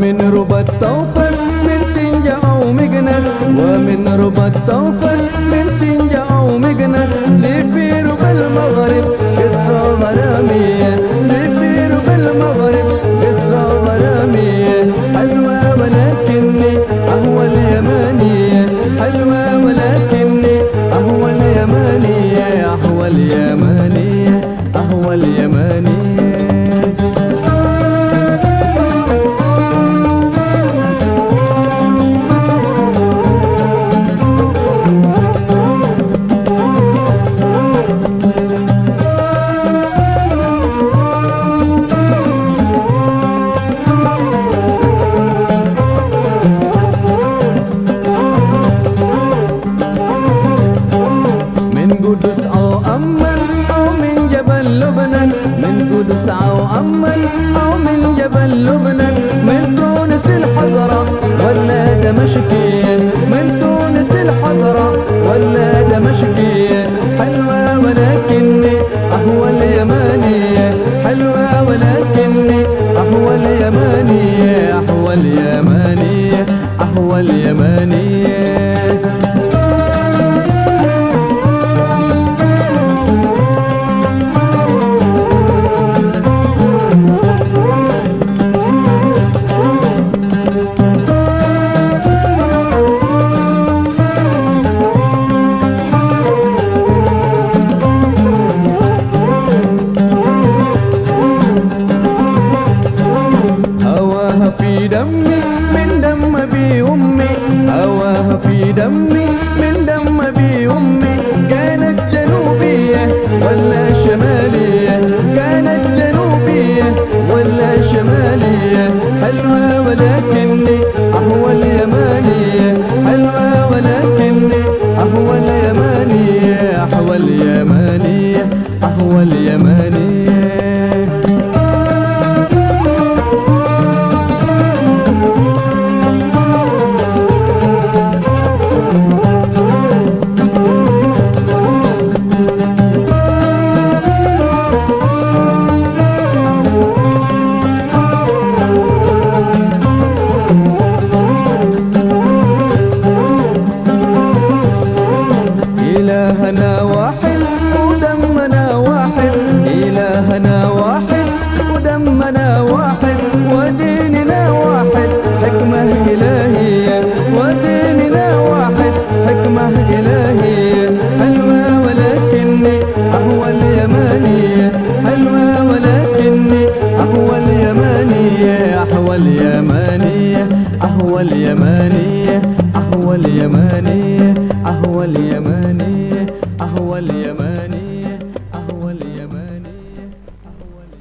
ومن ربى الطوفس من تنجع ومجنس ومن ربى الطوفس من تنجع ومجنس لي في ربى المغرب قصة غرامية أمن أو من جبل لبنان من قدس أو أمن أو من جبل لبنان من تونس الحضرة ولا دمشقين من اليمانية قهوة اليمانية. واليمن